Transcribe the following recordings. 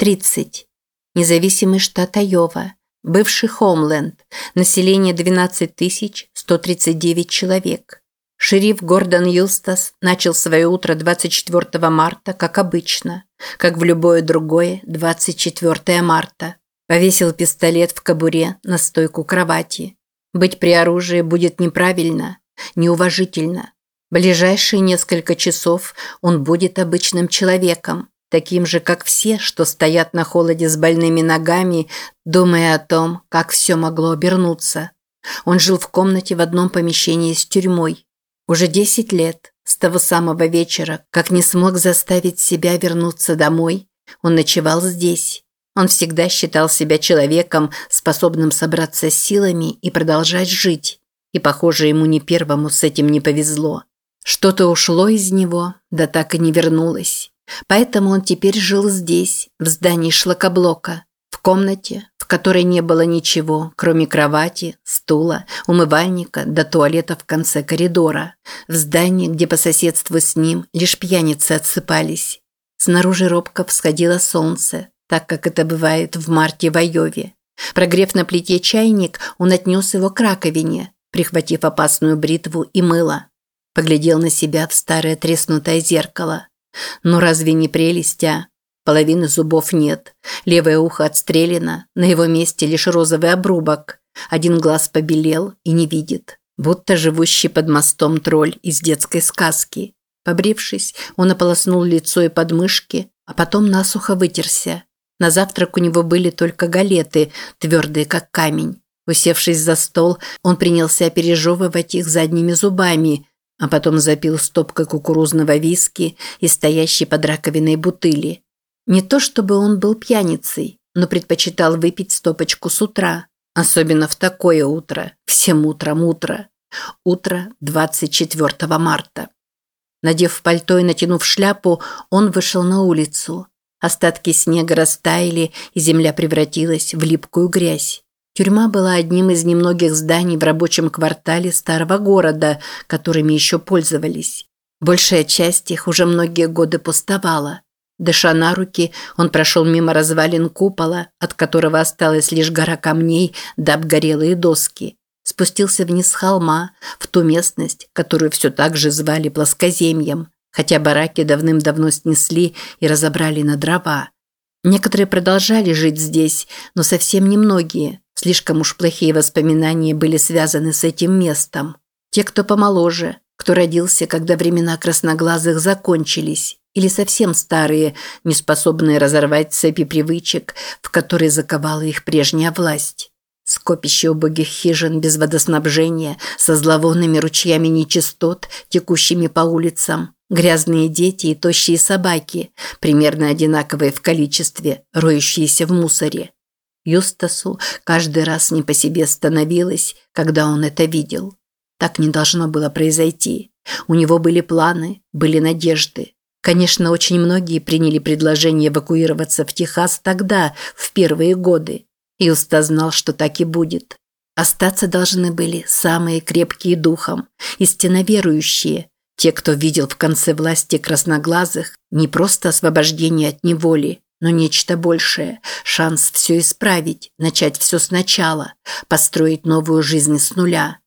30. Независимый штат Айова. Бывший Хомленд. Население 12 139 человек. Шериф Гордон Юстас начал свое утро 24 марта, как обычно, как в любое другое 24 марта. Повесил пистолет в кобуре на стойку кровати. Быть при оружии будет неправильно, неуважительно. Ближайшие несколько часов он будет обычным человеком, таким же, как все, что стоят на холоде с больными ногами, думая о том, как все могло обернуться. Он жил в комнате в одном помещении с тюрьмой. Уже 10 лет, с того самого вечера, как не смог заставить себя вернуться домой, он ночевал здесь. Он всегда считал себя человеком, способным собраться с силами и продолжать жить. И, похоже, ему не первому с этим не повезло. Что-то ушло из него, да так и не вернулось. Поэтому он теперь жил здесь, в здании шлакоблока, в комнате, в которой не было ничего, кроме кровати, стула, умывальника до туалета в конце коридора, в здании, где по соседству с ним лишь пьяницы отсыпались. Снаружи робко всходило солнце, так как это бывает в марте в Айове. Прогрев на плите чайник, он отнес его к раковине, прихватив опасную бритву и мыло. Поглядел на себя в старое треснутое зеркало. Ну разве не прелесть, а? Половины зубов нет. Левое ухо отстрелено, на его месте лишь розовый обрубок. Один глаз побелел и не видит. Будто живущий под мостом тролль из детской сказки. Побрившись, он ополоснул лицо и подмышки, а потом насухо вытерся. На завтрак у него были только галеты, твердые как камень. Усевшись за стол, он принялся пережевывать их задними зубами, а потом запил стопкой кукурузного виски и стоящей под раковиной бутыли. Не то чтобы он был пьяницей, но предпочитал выпить стопочку с утра, особенно в такое утро, всем утром утро. Утро 24 марта. Надев пальто и натянув шляпу, он вышел на улицу. Остатки снега растаяли, и земля превратилась в липкую грязь. Тюрьма была одним из немногих зданий в рабочем квартале старого города, которыми еще пользовались. Большая часть их уже многие годы пустовала. Дыша на руки, он прошел мимо развалин купола, от которого осталась лишь гора камней да обгорелые доски. Спустился вниз с холма, в ту местность, которую все так же звали плоскоземьем, хотя бараки давным-давно снесли и разобрали на дрова. Некоторые продолжали жить здесь, но совсем немногие. Слишком уж плохие воспоминания были связаны с этим местом. Те, кто помоложе, кто родился, когда времена красноглазых закончились, или совсем старые, неспособные разорвать цепи привычек, в которые заковала их прежняя власть. Скопище убогих хижин без водоснабжения, со зловонными ручьями нечистот, текущими по улицам, Грязные дети и тощие собаки, примерно одинаковые в количестве, роющиеся в мусоре. Юстасу каждый раз не по себе становилось, когда он это видел. Так не должно было произойти. У него были планы, были надежды. Конечно, очень многие приняли предложение эвакуироваться в Техас тогда, в первые годы. Юста знал, что так и будет. Остаться должны были самые крепкие духом, истинно верующие, те, кто видел в конце власти красноглазых не просто освобождение от неволи, но нечто большее, шанс все исправить, начать все сначала, построить новую жизнь с нуля.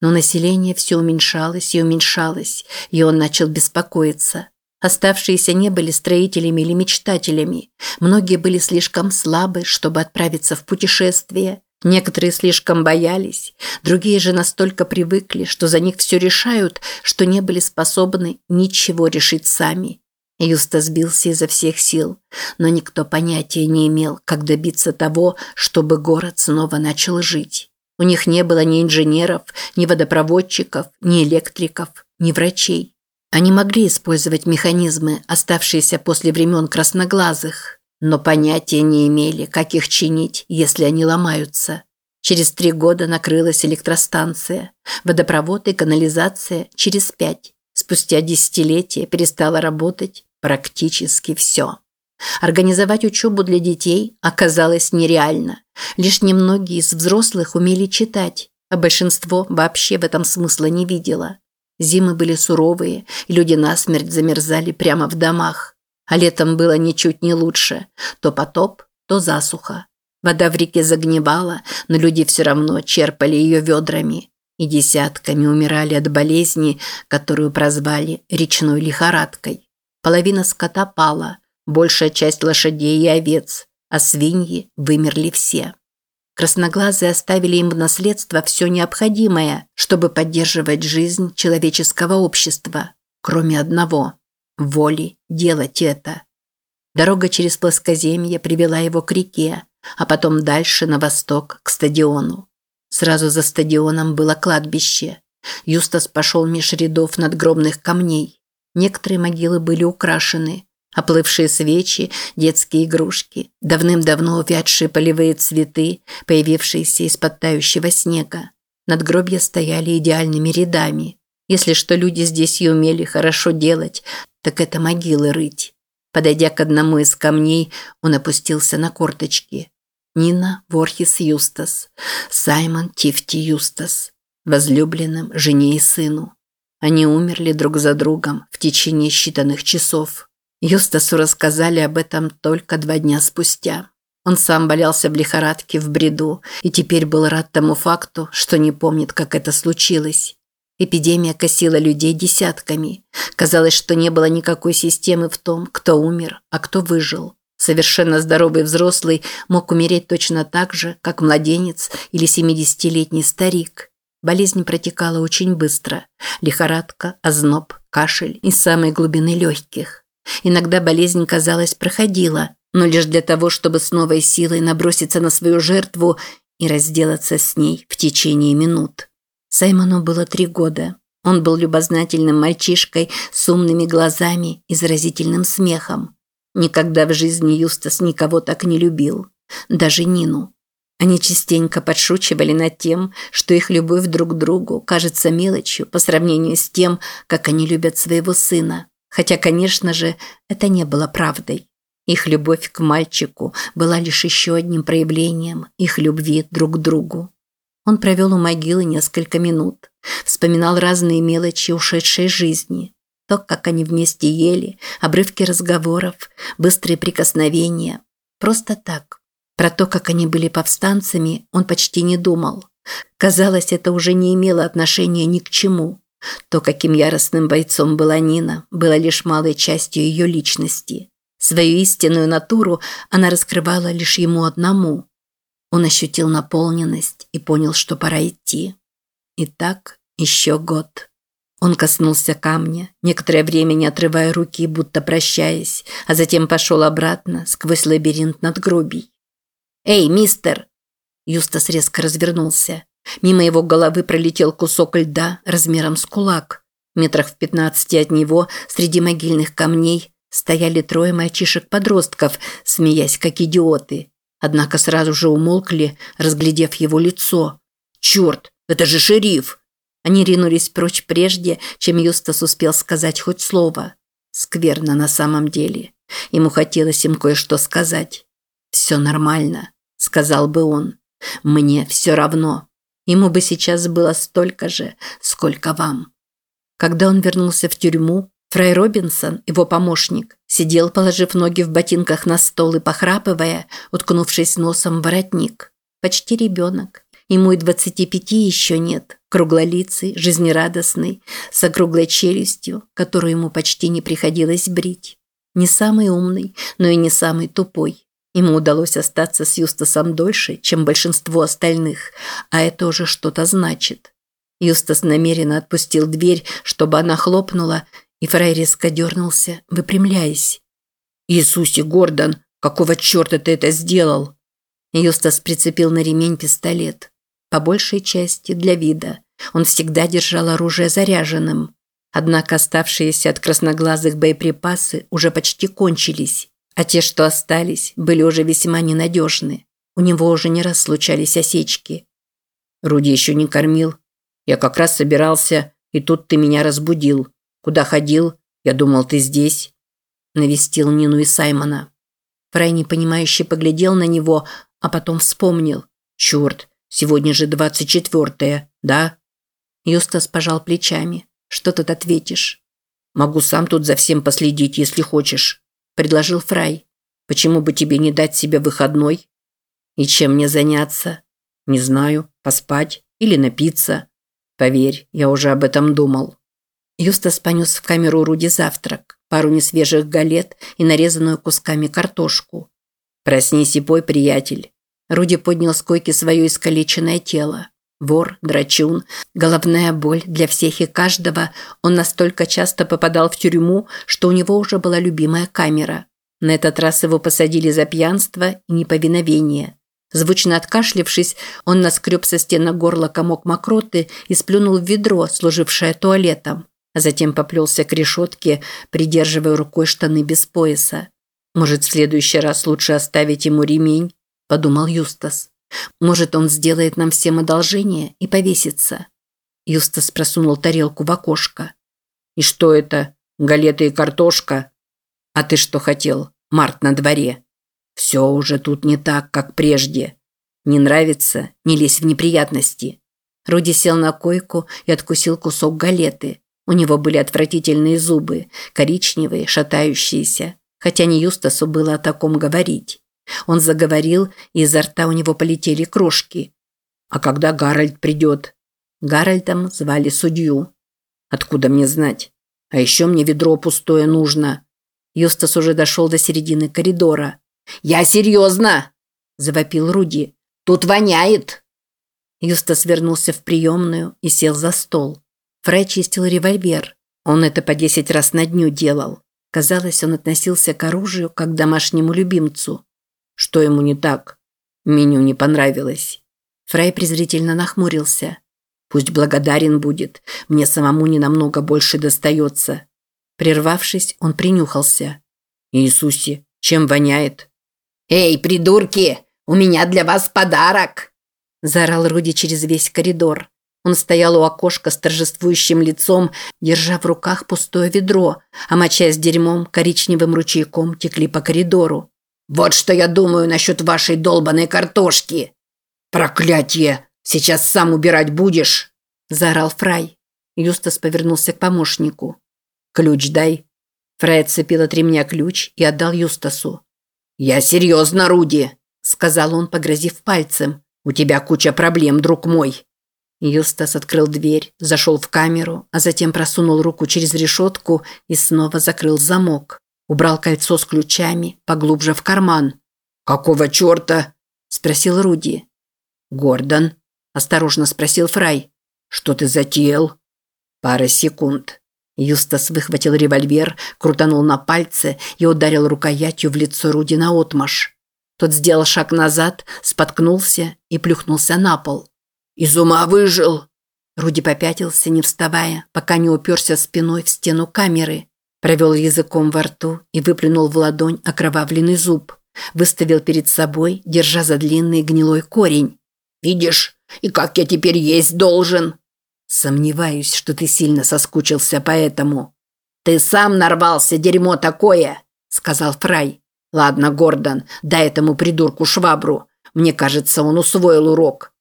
Но население все уменьшалось и уменьшалось, и он начал беспокоиться. Оставшиеся не были строителями или мечтателями. Многие были слишком слабы, чтобы отправиться в путешествие, Некоторые слишком боялись, другие же настолько привыкли, что за них все решают, что не были способны ничего решить сами. Юста сбился изо всех сил, но никто понятия не имел, как добиться того, чтобы город снова начал жить. У них не было ни инженеров, ни водопроводчиков, ни электриков, ни врачей. Они могли использовать механизмы, оставшиеся после времен красноглазых, но понятия не имели, как их чинить, если они ломаются. Через три года накрылась электростанция, водопровод и канализация через пять. Спустя десятилетия перестало работать практически все. Организовать учебу для детей оказалось нереально. Лишь немногие из взрослых умели читать, а большинство вообще в этом смысла не видело. Зимы были суровые, и люди насмерть замерзали прямо в домах. А летом было ничуть не лучше. То потоп, то засуха. Вода в реке загнивала, но люди все равно черпали ее ведрами. И десятками умирали от болезни, которую прозвали речной лихорадкой. Половина скота пала, большая часть лошадей и овец, а свиньи вымерли все. Красноглазые оставили им в наследство все необходимое, чтобы поддерживать жизнь человеческого общества, кроме одного – воли делать это. Дорога через плоскоземье привела его к реке, а потом дальше на восток, к стадиону. Сразу за стадионом было кладбище. Юстас пошел меж рядов надгробных камней. Некоторые могилы были украшены, Оплывшие свечи, детские игрушки, давным-давно увядшие полевые цветы, появившиеся из-под тающего снега. Надгробья стояли идеальными рядами. Если что люди здесь и умели хорошо делать, так это могилы рыть. Подойдя к одному из камней, он опустился на корточки. Нина Ворхис Юстас, Саймон Тифти Юстас, возлюбленным жене и сыну. Они умерли друг за другом в течение считанных часов. Юстасу рассказали об этом только два дня спустя. Он сам болелся в лихорадке, в бреду, и теперь был рад тому факту, что не помнит, как это случилось. Эпидемия косила людей десятками. Казалось, что не было никакой системы в том, кто умер, а кто выжил. Совершенно здоровый взрослый мог умереть точно так же, как младенец или 70-летний старик. Болезнь протекала очень быстро. Лихорадка, озноб, кашель из самой глубины легких. Иногда болезнь, казалось, проходила, но лишь для того, чтобы с новой силой наброситься на свою жертву и разделаться с ней в течение минут. Саймону было три года. Он был любознательным мальчишкой с умными глазами и заразительным смехом. Никогда в жизни Юстас никого так не любил. Даже Нину. Они частенько подшучивали над тем, что их любовь друг к другу кажется мелочью по сравнению с тем, как они любят своего сына. Хотя, конечно же, это не было правдой. Их любовь к мальчику была лишь еще одним проявлением их любви друг к другу. Он провел у могилы несколько минут, вспоминал разные мелочи ушедшей жизни. То, как они вместе ели, обрывки разговоров, быстрые прикосновения. Просто так. Про то, как они были повстанцами, он почти не думал. Казалось, это уже не имело отношения ни к чему. То, каким яростным бойцом была Нина, было лишь малой частью ее личности. Свою истинную натуру она раскрывала лишь ему одному. Он ощутил наполненность и понял, что пора идти. И так еще год. Он коснулся камня, некоторое время не отрывая руки, будто прощаясь, а затем пошел обратно сквозь лабиринт надгробий. «Эй, мистер!» Юстас резко развернулся. Мимо его головы пролетел кусок льда размером с кулак. Метрах в пятнадцати от него, среди могильных камней, стояли трое мальчишек-подростков, смеясь как идиоты. Однако сразу же умолкли, разглядев его лицо. «Черт, это же шериф!» Они ринулись прочь прежде, чем Юстас успел сказать хоть слово. Скверно на самом деле. Ему хотелось им кое-что сказать. «Все нормально», – сказал бы он. «Мне все равно». Ему бы сейчас было столько же, сколько вам. Когда он вернулся в тюрьму, Фрай Робинсон, его помощник, сидел, положив ноги в ботинках на стол и похрапывая, уткнувшись носом в воротник. Почти ребенок. Ему и двадцати пяти еще нет. Круглолицый, жизнерадостный, с округлой челюстью, которую ему почти не приходилось брить. Не самый умный, но и не самый тупой. Ему удалось остаться с Юстасом дольше, чем большинство остальных, а это уже что-то значит. Юстас намеренно отпустил дверь, чтобы она хлопнула, и Фрай резко дернулся, выпрямляясь. «Иисусе, Гордон, какого черта ты это сделал?» Юстас прицепил на ремень пистолет. По большей части для вида. Он всегда держал оружие заряженным. Однако оставшиеся от красноглазых боеприпасы уже почти кончились. А те, что остались, были уже весьма ненадежны. У него уже не раз случались осечки. Руди еще не кормил. Я как раз собирался, и тут ты меня разбудил. Куда ходил? Я думал, ты здесь. Навестил Нину и Саймона. Фрай непонимающе поглядел на него, а потом вспомнил. Черт, сегодня же двадцать четвертое, да? Юстас пожал плечами. Что тут ответишь? Могу сам тут за всем последить, если хочешь. Предложил Фрай. «Почему бы тебе не дать себе выходной?» «И чем мне заняться?» «Не знаю, поспать или напиться. Поверь, я уже об этом думал». Юстас понес в камеру Руди завтрак, пару несвежих галет и нарезанную кусками картошку. «Проснись и пой, приятель». Руди поднял с койки свое искалеченное тело. Вор, драчун, головная боль для всех и каждого, он настолько часто попадал в тюрьму, что у него уже была любимая камера. На этот раз его посадили за пьянство и неповиновение. Звучно откашлившись, он наскреб со стены горла комок мокроты и сплюнул в ведро, служившее туалетом, а затем поплелся к решетке, придерживая рукой штаны без пояса. «Может, в следующий раз лучше оставить ему ремень?» – подумал Юстас. Может, он сделает нам всем одолжение и повесится. Юстас просунул тарелку в окошко. И что это? Галеты и картошка? А ты что хотел? Март на дворе. Все уже тут не так, как прежде. Не нравится? Не лезь в неприятности. Руди сел на койку и откусил кусок галеты. У него были отвратительные зубы, коричневые, шатающиеся. Хотя не Юстасу было о таком говорить. Он заговорил, и изо рта у него полетели крошки. «А когда Гарольд придет?» Гарольдом звали судью. «Откуда мне знать? А еще мне ведро пустое нужно». Юстас уже дошел до середины коридора. «Я серьезно!» – завопил Руди. «Тут воняет!» Юстас вернулся в приемную и сел за стол. Фрай чистил револьвер. Он это по десять раз на дню делал. Казалось, он относился к оружию как к домашнему любимцу. Что ему не так? Меню не понравилось. Фрай презрительно нахмурился. Пусть благодарен будет, мне самому не намного больше достается. Прервавшись, он принюхался. Иисусе, чем воняет? Эй, придурки, у меня для вас подарок! Заорал Руди через весь коридор. Он стоял у окошка с торжествующим лицом, держа в руках пустое ведро, а моча с дерьмом коричневым ручейком текли по коридору. «Вот что я думаю насчет вашей долбанной картошки!» «Проклятие! Сейчас сам убирать будешь!» – заорал Фрай. Юстас повернулся к помощнику. «Ключ дай». Фрай отцепил от ремня ключ и отдал Юстасу. «Я серьезно, Руди!» – сказал он, погрозив пальцем. «У тебя куча проблем, друг мой!» Юстас открыл дверь, зашел в камеру, а затем просунул руку через решетку и снова закрыл замок. Убрал кольцо с ключами поглубже в карман. «Какого черта?» – спросил Руди. «Гордон?» – осторожно спросил Фрай. «Что ты затеял?» Пара секунд. Юстас выхватил револьвер, крутанул на пальце и ударил рукоятью в лицо Руди наотмашь. Тот сделал шаг назад, споткнулся и плюхнулся на пол. «Из ума выжил!» Руди попятился, не вставая, пока не уперся спиной в стену камеры. Провел языком во рту и выплюнул в ладонь окровавленный зуб. Выставил перед собой, держа за длинный гнилой корень. «Видишь, и как я теперь есть должен?» «Сомневаюсь, что ты сильно соскучился по этому». «Ты сам нарвался, дерьмо такое!» – сказал Фрай. «Ладно, Гордон, дай этому придурку швабру. Мне кажется, он усвоил урок».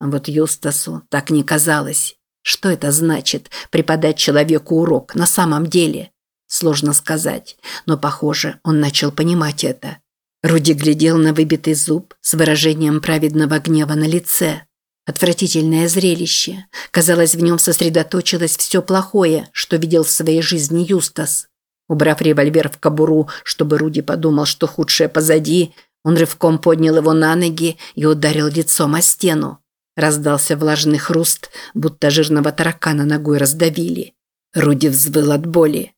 Вот Юстасу так не казалось. Что это значит – преподать человеку урок на самом деле? Сложно сказать, но, похоже, он начал понимать это. Руди глядел на выбитый зуб с выражением праведного гнева на лице. Отвратительное зрелище. Казалось, в нем сосредоточилось все плохое, что видел в своей жизни Юстас. Убрав револьвер в кобуру, чтобы Руди подумал, что худшее позади, он рывком поднял его на ноги и ударил лицом о стену. Раздался влажный хруст, будто жирного таракана ногой раздавили. Руди взвыл от боли.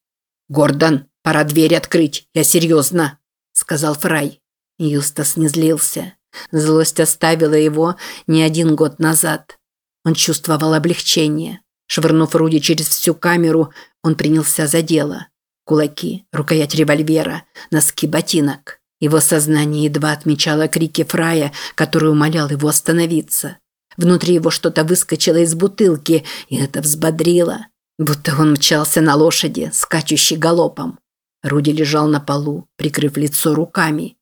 «Гордон, пора дверь открыть, я серьезно», – сказал Фрай. Юстас не злился. Злость оставила его не один год назад. Он чувствовал облегчение. Швырнув Руди через всю камеру, он принялся за дело. Кулаки, рукоять револьвера, носки ботинок. Его сознание едва отмечало крики Фрая, который умолял его остановиться. Внутри его что-то выскочило из бутылки, и это взбодрило. Будто он мчался на лошади, скачущей галопом. Руди лежал на полу, прикрыв лицо руками.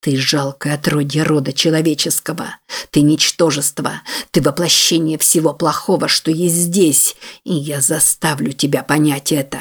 «Ты жалкое отродье рода человеческого. Ты ничтожество. Ты воплощение всего плохого, что есть здесь. И я заставлю тебя понять это».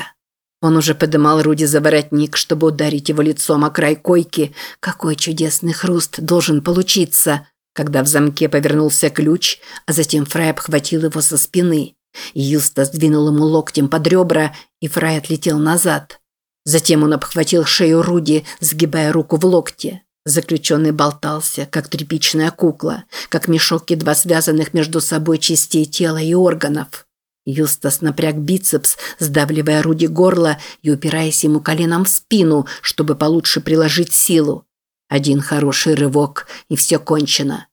Он уже подымал Руди за воротник, чтобы ударить его лицом о край койки. Какой чудесный хруст должен получиться, когда в замке повернулся ключ, а затем Фрай обхватил его со спины. Юста сдвинул ему локтем под ребра, и Фрай отлетел назад. Затем он обхватил шею Руди, сгибая руку в локте. Заключенный болтался, как тряпичная кукла, как мешок едва связанных между собой частей тела и органов. Юстас напряг бицепс, сдавливая Руди горло и упираясь ему коленом в спину, чтобы получше приложить силу. Один хороший рывок, и все кончено.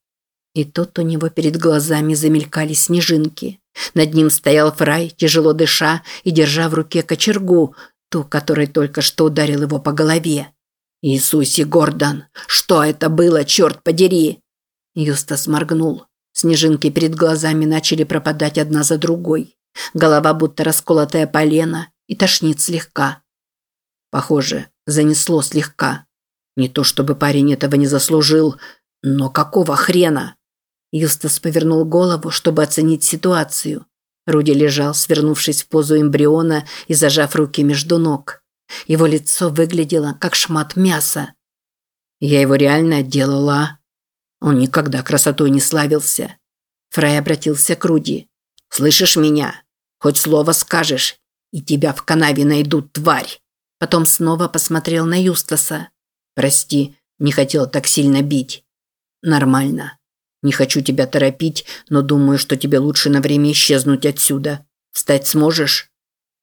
И тут у него перед глазами замелькали снежинки. Над ним стоял Фрай, тяжело дыша и держа в руке кочергу, ту, которой только что ударил его по голове. «Иисусе, Гордон, что это было, черт подери!» Юстас моргнул. Снежинки перед глазами начали пропадать одна за другой. Голова будто расколотая полено и тошнит слегка. Похоже, занесло слегка. Не то чтобы парень этого не заслужил, но какого хрена? Юстас повернул голову, чтобы оценить ситуацию. Руди лежал, свернувшись в позу эмбриона и зажав руки между ног. Его лицо выглядело, как шмат мяса. Я его реально отделала. Он никогда красотой не славился. Фрай обратился к Руди. «Слышишь меня? Хоть слово скажешь, и тебя в канаве найдут, тварь!» Потом снова посмотрел на Юстаса. «Прости, не хотел так сильно бить». «Нормально. Не хочу тебя торопить, но думаю, что тебе лучше на время исчезнуть отсюда. Встать сможешь?»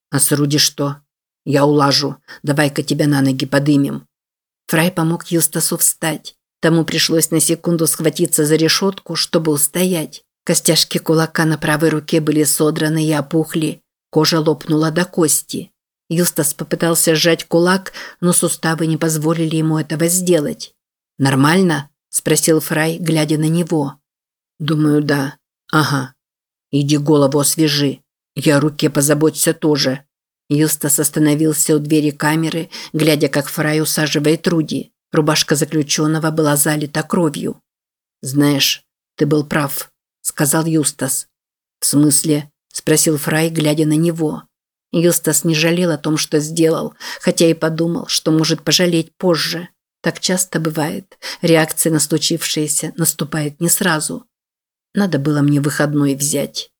«А с Руди что?» «Я улажу. Давай-ка тебя на ноги подымем». Фрай помог Юстасу встать. Тому пришлось на секунду схватиться за решетку, чтобы устоять. Костяшки кулака на правой руке были содраны и опухли. Кожа лопнула до кости. Юстас попытался сжать кулак, но суставы не позволили ему этого сделать. «Нормально?» – спросил Фрай, глядя на него. «Думаю, да. Ага. Иди голову освежи. Я о руке позаботься тоже». Юстас остановился у двери камеры, глядя, как Фрай усаживает Руди. Рубашка заключенного была залита кровью. «Знаешь, ты был прав», – сказал Юстас. «В смысле?» – спросил Фрай, глядя на него. Юстас не жалел о том, что сделал, хотя и подумал, что может пожалеть позже. Так часто бывает. Реакция на случившееся наступает не сразу. Надо было мне выходной взять.